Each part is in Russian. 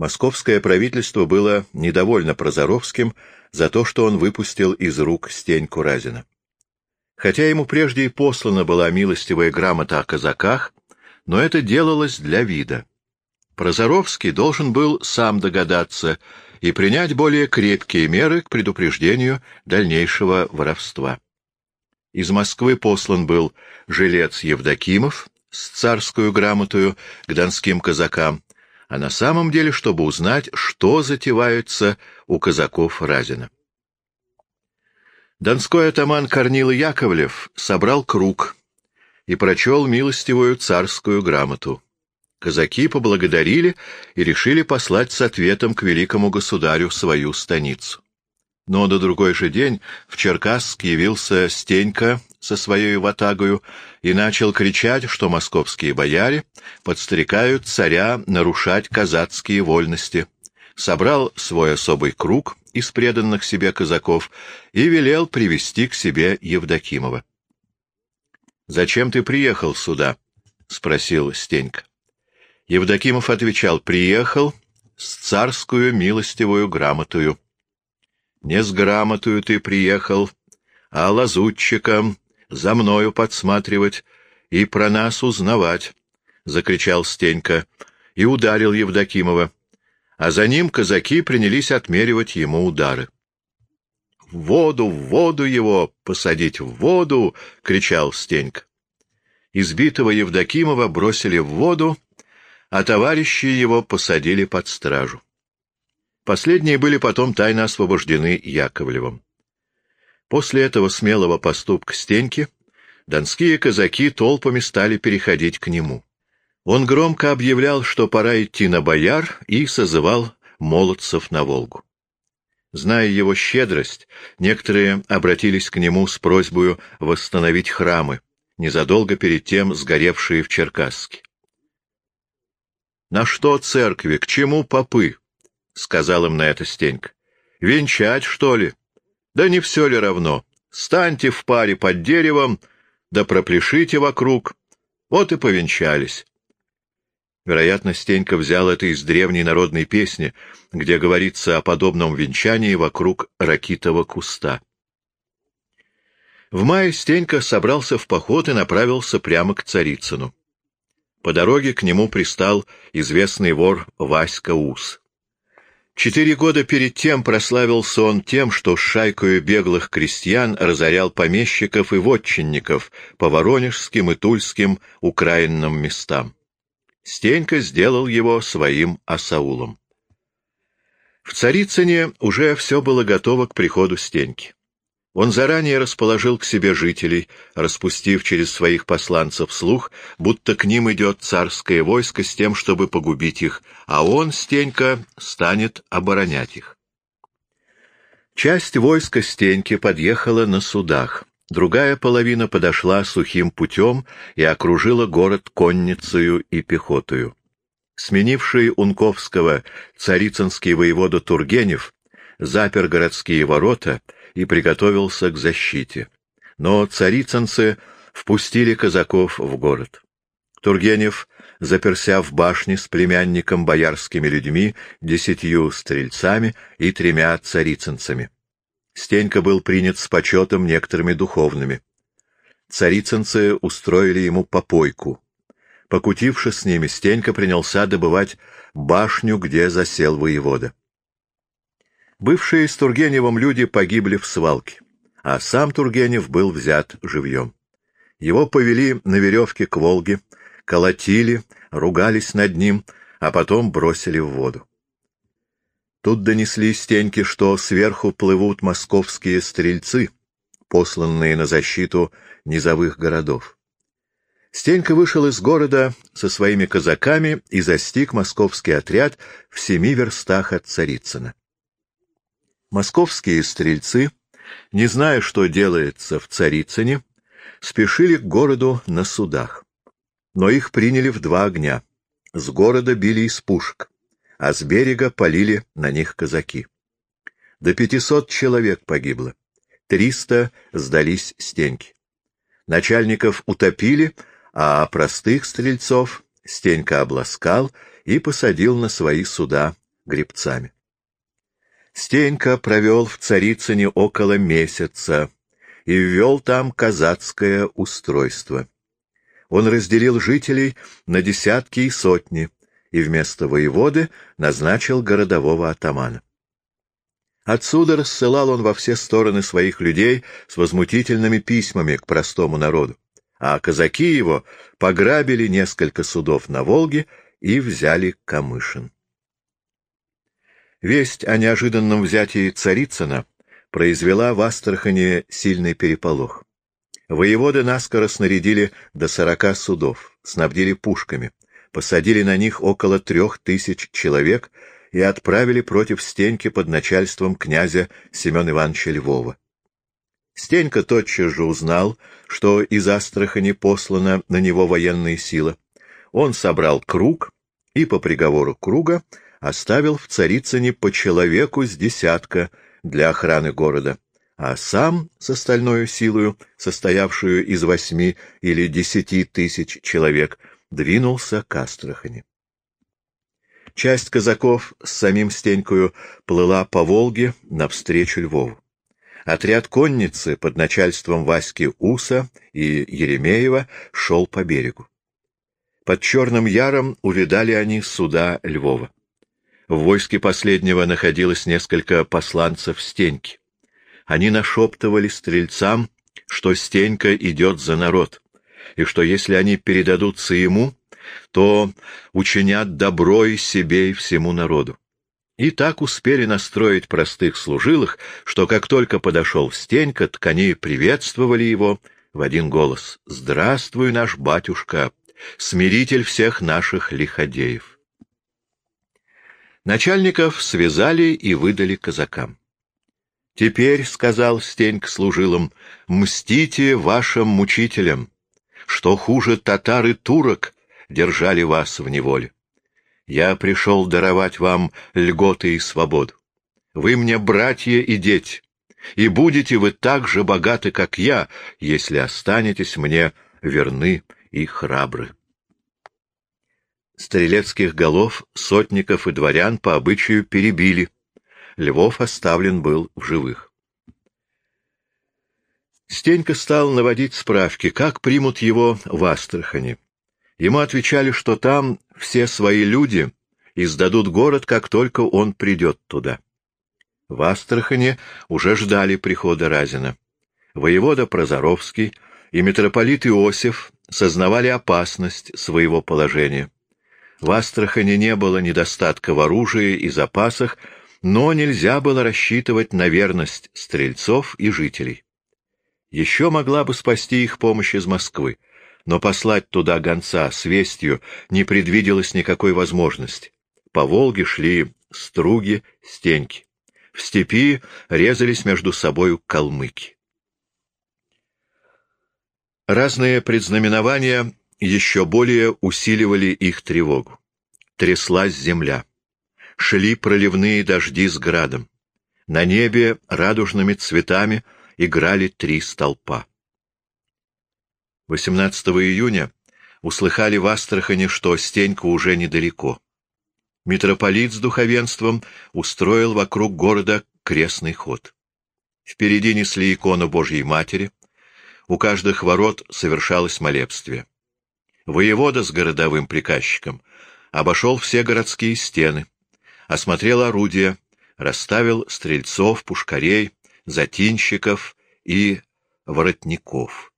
Московское правительство было недовольно Прозоровским за то, что он выпустил из рук Стеньку Разина. Хотя ему прежде и послана была милостивая грамота о казаках, но это делалось для вида. Прозоровский должен был сам догадаться и принять более крепкие меры к предупреждению дальнейшего воровства. Из Москвы послан был жилец Евдокимов с царскую грамотою к донским казакам, а на самом деле, чтобы узнать, что затевается у казаков Разина. Донской атаман Корнил Яковлев собрал круг и прочел милостивую царскую грамоту. Казаки поблагодарили и решили послать с ответом к великому государю свою станицу. Но на другой же день в Черкасск явился Стенька со своей ватагою и начал кричать, что московские бояре подстрекают царя нарушать казацкие вольности. Собрал свой особый круг из преданных себе казаков и велел привести к себе Евдокимова. — Зачем ты приехал сюда? — спросил Стенька. Евдокимов отвечал, — приехал с царскую милостивую грамотую. — Не с грамотую ты приехал, а лазутчиком, за мною подсматривать и про нас узнавать, — закричал Стенька и ударил Евдокимова, а за ним казаки принялись отмеривать ему удары. — В воду, в воду его! Посадить в воду! — кричал Стенька. Избитого Евдокимова бросили в воду, а товарищи его посадили под стражу. Последние были потом тайно освобождены Яковлевым. После этого смелого поступка Стеньки донские казаки толпами стали переходить к нему. Он громко объявлял, что пора идти на бояр, и созывал молодцев на Волгу. Зная его щедрость, некоторые обратились к нему с просьбой восстановить храмы, незадолго перед тем сгоревшие в Черкасске. «На что церкви? К чему попы?» — сказал им на это Стенька. «Венчать, что ли? Да не все ли равно? Станьте в паре под деревом, да пропляшите вокруг. Вот и повенчались. Вероятно, Стенька взял это из древней народной песни, где говорится о подобном венчании вокруг ракитого куста. В мае Стенька собрался в поход и направился прямо к Царицыну. По дороге к нему пристал известный вор Васька Ус. Четыре года перед тем прославился он тем, что шайкою беглых крестьян разорял помещиков и вотчинников по воронежским и тульским украинным местам. Стенька сделал его своим осаулом. В Царицыне уже все было готово к приходу Стеньки. Он заранее расположил к себе жителей, распустив через своих посланцев слух, будто к ним идет царское войско с тем, чтобы погубить их, а он, Стенька, станет оборонять их. Часть войска Стеньки подъехала на судах, другая половина подошла сухим путем и окружила город конницею и пехотою. Сменивший Унковского царицынский воевода Тургенев запер городские ворота — и приготовился к защите. Но царицынцы впустили казаков в город. Тургенев, заперся в башне с племянником боярскими людьми, десятью стрельцами и тремя царицынцами. Стенька был принят с почетом некоторыми духовными. Царицынцы устроили ему попойку. Покутившись с ними, Стенька принялся добывать башню, где засел воевода. Бывшие с Тургеневым люди погибли в свалке, а сам Тургенев был взят живьем. Его повели на веревке к Волге, колотили, ругались над ним, а потом бросили в воду. Тут донесли стеньки, что сверху плывут московские стрельцы, посланные на защиту низовых городов. Стенька вышел из города со своими казаками и застиг московский отряд в семи верстах от Царицына. Московские стрельцы, не зная, что делается в Царицыне, спешили к городу на судах. Но их приняли в два огня. С города били из пушек, а с берега полили на них казаки. До пятисот человек погибло. Триста сдались стеньки. Начальников утопили, а простых стрельцов Стенька обласкал и посадил на свои суда гребцами. Стенька провел в Царицыне около месяца и ввел там казацкое устройство. Он разделил жителей на десятки и сотни, и вместо воеводы назначил городового атамана. Отсюда рассылал он во все стороны своих людей с возмутительными письмами к простому народу, а казаки его пограбили несколько судов на Волге и взяли Камышин. Весть о неожиданном взятии Царицына произвела в Астрахани сильный переполох. Воеводы наскоро снарядили до сорока судов, снабдили пушками, посадили на них около трех тысяч человек и отправили против Стеньки под начальством князя Семена Ивановича Львова. Стенька тотчас же узнал, что из Астрахани послана на него военная сила. Он собрал круг и по приговору круга оставил в Царицыне по человеку с десятка для охраны города, а сам с остальной силою, состоявшую из восьми или десяти тысяч человек, двинулся к Астрахани. Часть казаков с самим Стенькою плыла по Волге навстречу Львову. Отряд конницы под начальством Васьки Уса и Еремеева шел по берегу. Под Черным Яром увидали они суда Львова. В войске последнего находилось несколько посланцев Стеньки. Они нашептывали стрельцам, что Стенька идет за народ, и что если они передадутся ему, то учинят добро и себе, и всему народу. И так успели настроить простых служилых, что как только подошел Стенька, ткани приветствовали его в один голос. «Здравствуй, наш батюшка, смиритель всех наших лиходеев!» Начальников связали и выдали казакам. «Теперь, — сказал Стеньк служилым, — мстите вашим мучителям, что хуже татар и турок держали вас в неволе. Я пришел даровать вам льготы и свободу. Вы мне братья и дети, и будете вы так же богаты, как я, если останетесь мне верны и храбры. Стрелецких голов, сотников и дворян по обычаю перебили. Львов оставлен был в живых. Стенька стал наводить справки, как примут его в Астрахани. Ему отвечали, что там все свои люди и сдадут город, как только он придет туда. В Астрахане уже ждали прихода Разина. Воевода Прозоровский и митрополит Иосиф сознавали опасность своего положения. В Астрахане не было недостатка в оружии и запасах, но нельзя было рассчитывать на верность стрельцов и жителей. Еще могла бы спасти их помощь из Москвы но послать туда гонца с вестью не предвиделось никакой возможности. По Волге шли струги, стеньки. В степи резались между собою калмыки. Разные предзнаменования еще более усиливали их тревогу. Тряслась земля. Шли проливные дожди с градом. На небе радужными цветами играли три столпа. 18 июня услыхали в Астрахани, что Стенька уже недалеко. Митрополит с духовенством устроил вокруг города крестный ход. Впереди несли икону Божьей Матери, у каждых ворот совершалось молебствие. Воевода с городовым приказчиком обошел все городские стены, осмотрел орудия, расставил стрельцов, пушкарей, затинщиков и воротников.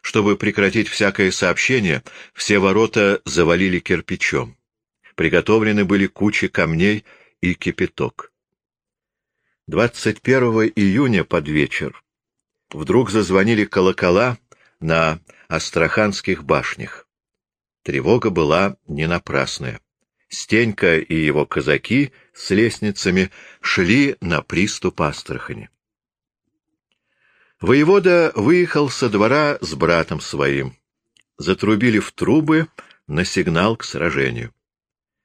Чтобы прекратить всякое сообщение, все ворота завалили кирпичом. Приготовлены были кучи камней и кипяток. 21 июня под вечер вдруг зазвонили колокола на Астраханских башнях. Тревога была не напрасная. Стенька и его казаки с лестницами шли на приступ Астрахани. Воевода выехал со двора с братом своим. Затрубили в трубы на сигнал к сражению.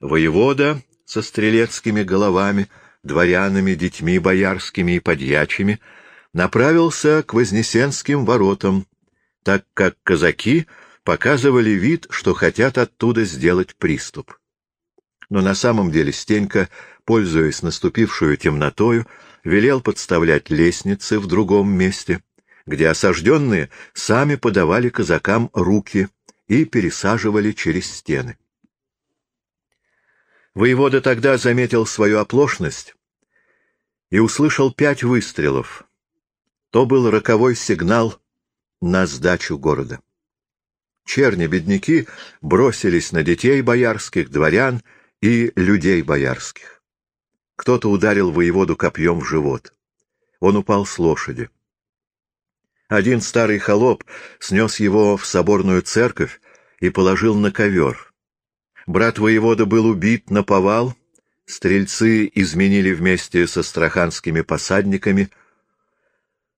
Воевода со стрелецкими головами, дворянами, детьми боярскими и подьячими направился к Вознесенским воротам, так как казаки показывали вид, что хотят оттуда сделать приступ. Но на самом деле Стенька, пользуясь наступившую темнотою, велел подставлять лестницы в другом месте, где осажденные сами подавали казакам руки и пересаживали через стены. Воевода тогда заметил свою оплошность и услышал пять выстрелов. То был роковой сигнал на сдачу города. Черни-бедняки бросились на детей боярских, дворян и людей боярских. Кто-то ударил воеводу копьем в живот. Он упал с лошади. Один старый холоп снес его в соборную церковь и положил на ковер. Брат воевода был убит на повал, стрельцы изменили вместе со страханскими посадниками.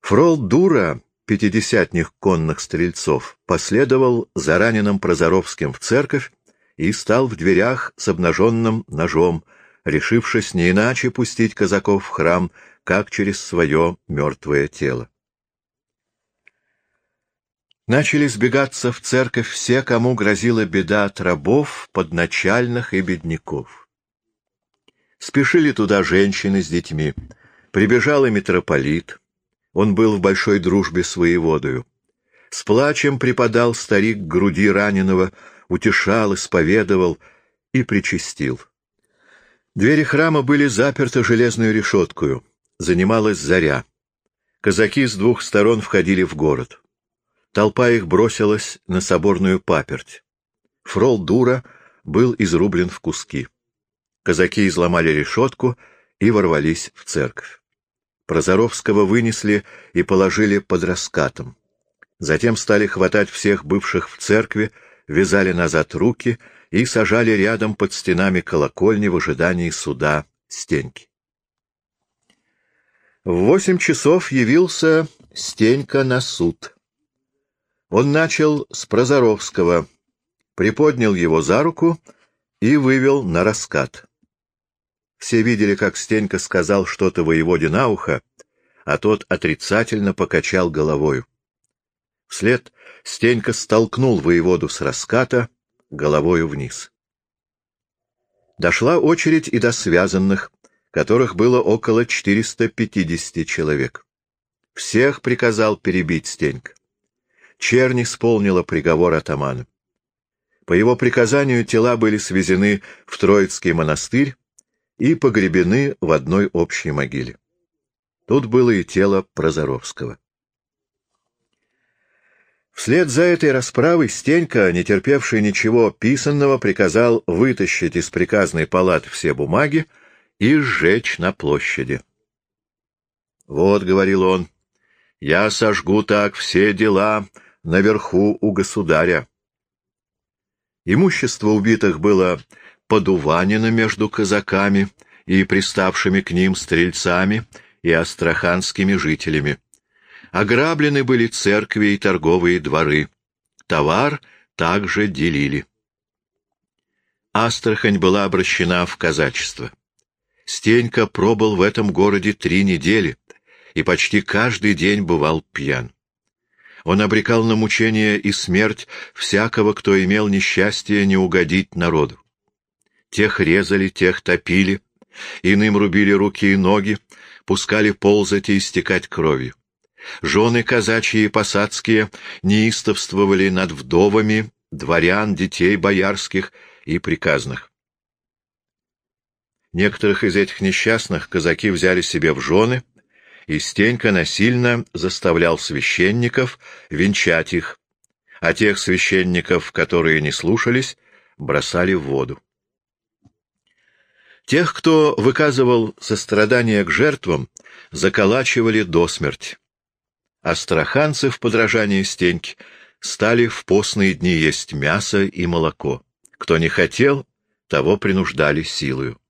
Фрол Дура, пятидесятних конных стрельцов, последовал за раненым Прозоровским в церковь и стал в дверях с обнаженным ножом, решившись не иначе пустить казаков в храм, как через свое мертвое тело. Начали сбегаться в церковь все, кому грозила беда от рабов, подначальных и бедняков. Спешили туда женщины с детьми. Прибежал и митрополит. Он был в большой дружбе с воеводою. С плачем припадал старик к груди раненого, утешал, исповедовал и причастил. Двери храма были заперты железную решеткою. Занималась заря. Казаки с двух сторон входили в город. Толпа их бросилась на соборную паперть. Фрол Дура был изрублен в куски. Казаки изломали решетку и ворвались в церковь. Прозоровского вынесли и положили под раскатом. Затем стали хватать всех бывших в церкви, вязали назад руки и сажали рядом под стенами колокольни в ожидании суда Стеньки. В восемь часов явился Стенька на суд. Он начал с Прозоровского, приподнял его за руку и вывел на раскат. Все видели, как Стенька сказал что-то воеводе на ухо, а тот отрицательно покачал головою. Вслед Стенька столкнул воеводу с раската головою вниз. Дошла очередь и до связанных, которых было около 450 человек. Всех приказал перебить Стенька. Чернь исполнила приговор атамана. По его приказанию тела были свезены в Троицкий монастырь и погребены в одной общей могиле. Тут было и тело Прозоровского. Вслед за этой расправой Стенька, не терпевший ничего писанного, приказал вытащить из приказной палаты все бумаги и сжечь на площади. «Вот», — говорил он, — «я сожгу так все дела, наверху у государя. Имущество убитых было подуванено между казаками и приставшими к ним стрельцами и астраханскими жителями. Ограблены были церкви и торговые дворы. Товар также делили. Астрахань была обращена в казачество. Стенька пробыл в этом городе три недели и почти каждый день бывал пьян. Он обрекал на мучение и смерть всякого, кто имел несчастье не угодить народу. Тех резали, тех топили, иным рубили руки и ноги, пускали ползать и истекать кровью. Жены казачьи и посадские неистовствовали над вдовами, дворян, детей боярских и приказных. Некоторых из этих несчастных казаки взяли себе в жены — и Стенька насильно заставлял священников венчать их, а тех священников, которые не слушались, бросали в воду. Тех, кто выказывал сострадание к жертвам, заколачивали до смерти. Астраханцы в подражании Стеньки стали в постные дни есть мясо и молоко. Кто не хотел, того принуждали силою.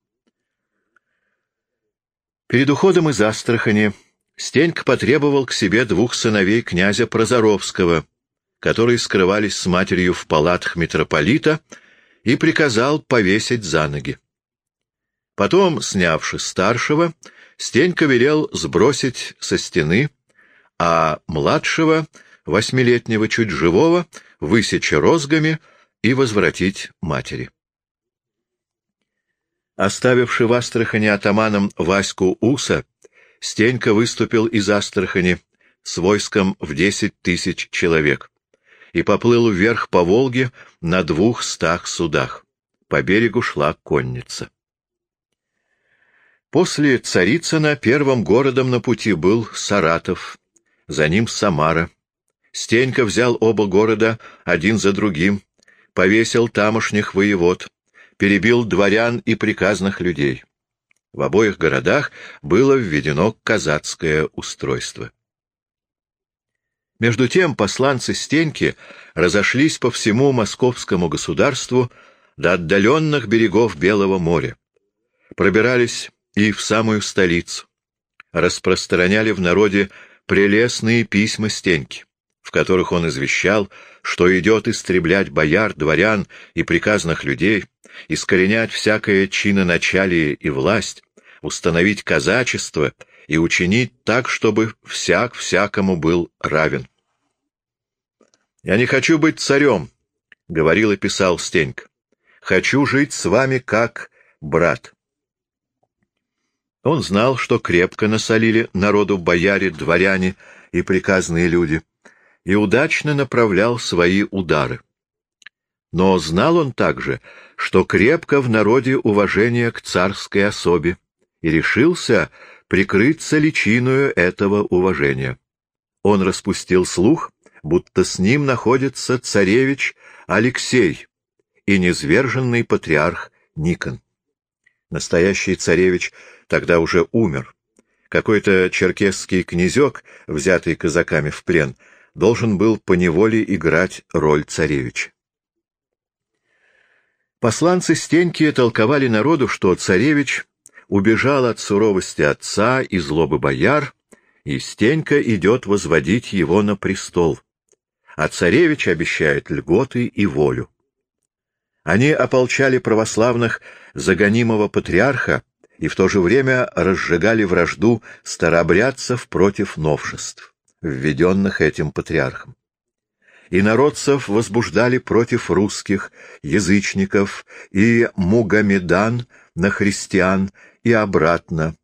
Перед уходом из Астрахани Стенька потребовал к себе двух сыновей князя Прозоровского, которые скрывались с матерью в палатах митрополита, и приказал повесить за ноги. Потом, снявши старшего, Стенька велел сбросить со стены, а младшего, восьмилетнего чуть живого, высечь розгами и возвратить матери. Оставивший в Астрахани атаманом Ваську Уса, Стенька выступил из Астрахани с войском в десять тысяч человек и поплыл вверх по Волге на двух стах судах. По берегу шла конница. После Царицына первым городом на пути был Саратов, за ним Самара. Стенька взял оба города один за другим, повесил тамошних воевод, перебил дворян и приказных людей. В обоих городах было введено казацкое устройство. Между тем посланцы Стеньки разошлись по всему московскому государству до отдаленных берегов Белого моря, пробирались и в самую столицу, распространяли в народе прелестные письма Стеньки, в которых он извещал, что идет истреблять бояр, дворян и приказных людей, искоренять всякое чиноначалие и власть, установить казачество и учинить так, чтобы всяк всякому был равен. «Я не хочу быть царем», — говорил и писал Стенька. «Хочу жить с вами как брат». Он знал, что крепко насолили народу бояре, дворяне и приказные люди, и удачно направлял свои удары. Но знал он также, что крепко в народе уважение к царской особе, и решился прикрыться личиною этого уважения. Он распустил слух, будто с ним находится царевич Алексей и низверженный патриарх Никон. Настоящий царевич тогда уже умер. Какой-то черкесский князек, взятый казаками в плен, должен был поневоле играть роль царевича. Посланцы Стеньки толковали народу, что царевич убежал от суровости отца и злобы бояр, и Стенька идет возводить его на престол, а царевич обещает льготы и волю. Они ополчали православных загонимого патриарха и в то же время разжигали вражду старообрядцев против новшеств, введенных этим патриархом. И народцев возбуждали против русских, язычников и мугамедан на христиан и обратно,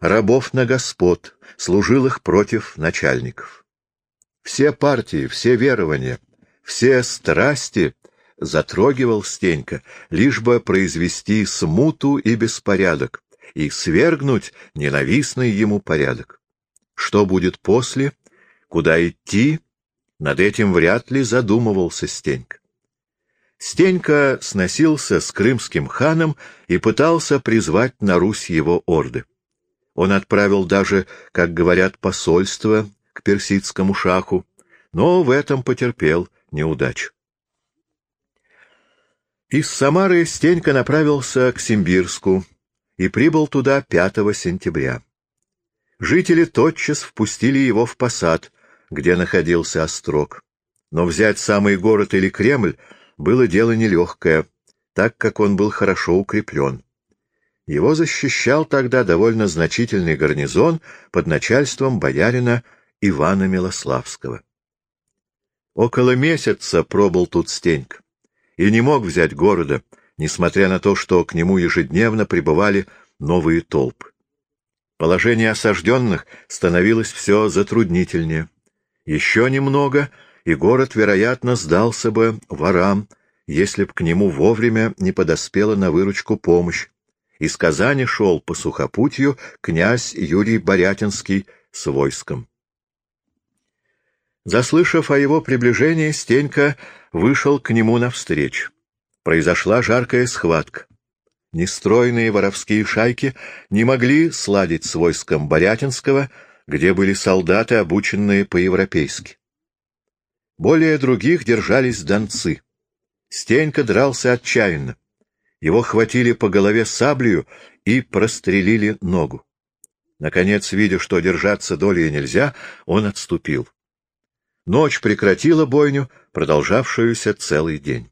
рабов на господ, служилых против начальников. Все партии, все верования, все страсти затрогивал Стенька, лишь бы произвести смуту и беспорядок, и свергнуть ненавистный ему порядок. Что будет после, куда идти, над этим вряд ли задумывался Стенька. Стенька сносился с крымским ханом и пытался призвать на Русь его орды. Он отправил даже, как говорят, посольство к персидскому шаху, но в этом потерпел неудачу. Из Самары Стенька направился к Симбирску и прибыл туда 5 сентября. Жители тотчас впустили его в посад, где находился острог. Но взять самый город или Кремль было дело нелегкое, так как он был хорошо укреплен. Его защищал тогда довольно значительный гарнизон под начальством боярина Ивана Милославского. Около месяца пробыл тут Стенька и не мог взять города, несмотря на то, что к нему ежедневно прибывали новые толпы. Положение осажденных становилось все затруднительнее. Еще немного, и город, вероятно, сдался бы ворам, если б к нему вовремя не подоспела на выручку помощь. Из Казани шел по сухопутью князь Юрий Борятинский с войском. Заслышав о его приближении, Стенька вышел к нему навстречу. Произошла жаркая схватка. Нестройные воровские шайки не могли сладить с войском Борятинского, где были солдаты, обученные по-европейски. Более других держались донцы. Стенька дрался отчаянно. Его хватили по голове саблею и прострелили ногу. Наконец, видя, что держаться долей нельзя, он отступил. Ночь прекратила бойню, продолжавшуюся целый день.